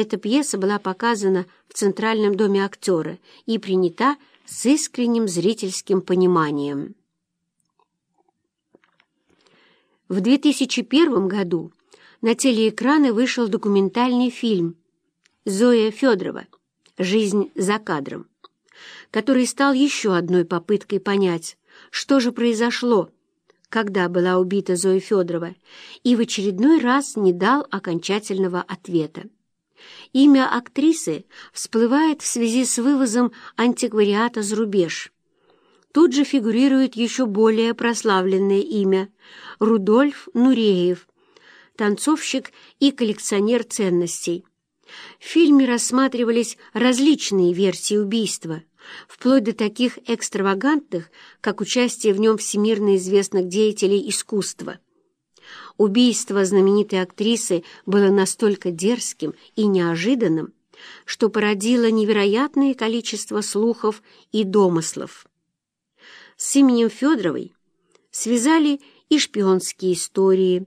эта пьеса была показана в Центральном доме актера и принята с искренним зрительским пониманием. В 2001 году на телеэкраны вышел документальный фильм «Зоя Федорова. Жизнь за кадром», который стал еще одной попыткой понять, что же произошло, когда была убита Зоя Федорова, и в очередной раз не дал окончательного ответа. Имя актрисы всплывает в связи с вывозом антиквариата за рубеж. Тут же фигурирует еще более прославленное имя – Рудольф Нуреев, танцовщик и коллекционер ценностей. В фильме рассматривались различные версии убийства, вплоть до таких экстравагантных, как участие в нем всемирно известных деятелей искусства – Убийство знаменитой актрисы было настолько дерзким и неожиданным, что породило невероятное количество слухов и домыслов. С именем Федоровой связали и шпионские истории,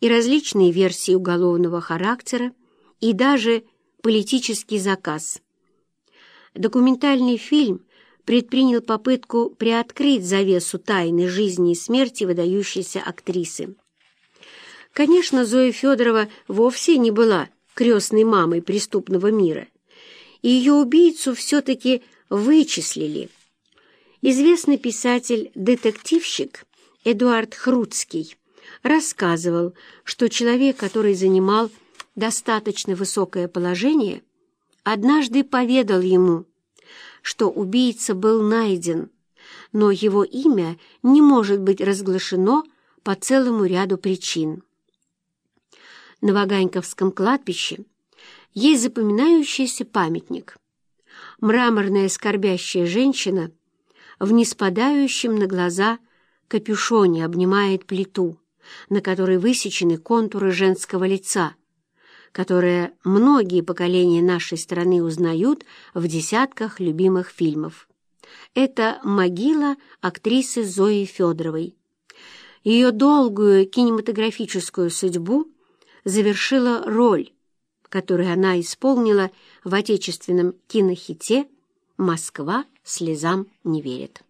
и различные версии уголовного характера, и даже политический заказ. Документальный фильм предпринял попытку приоткрыть завесу тайны жизни и смерти выдающейся актрисы. Конечно, Зоя Федорова вовсе не была крестной мамой преступного мира, ее убийцу все-таки вычислили. Известный писатель-детективщик Эдуард Хруцкий рассказывал, что человек, который занимал достаточно высокое положение, однажды поведал ему, что убийца был найден, но его имя не может быть разглашено по целому ряду причин на Ваганьковском кладбище есть запоминающийся памятник. Мраморная скорбящая женщина в неспадающем на глаза капюшоне обнимает плиту, на которой высечены контуры женского лица, которое многие поколения нашей страны узнают в десятках любимых фильмов. Это могила актрисы Зои Федоровой. Ее долгую кинематографическую судьбу – завершила роль, которую она исполнила в отечественном кинохите «Москва слезам не верит».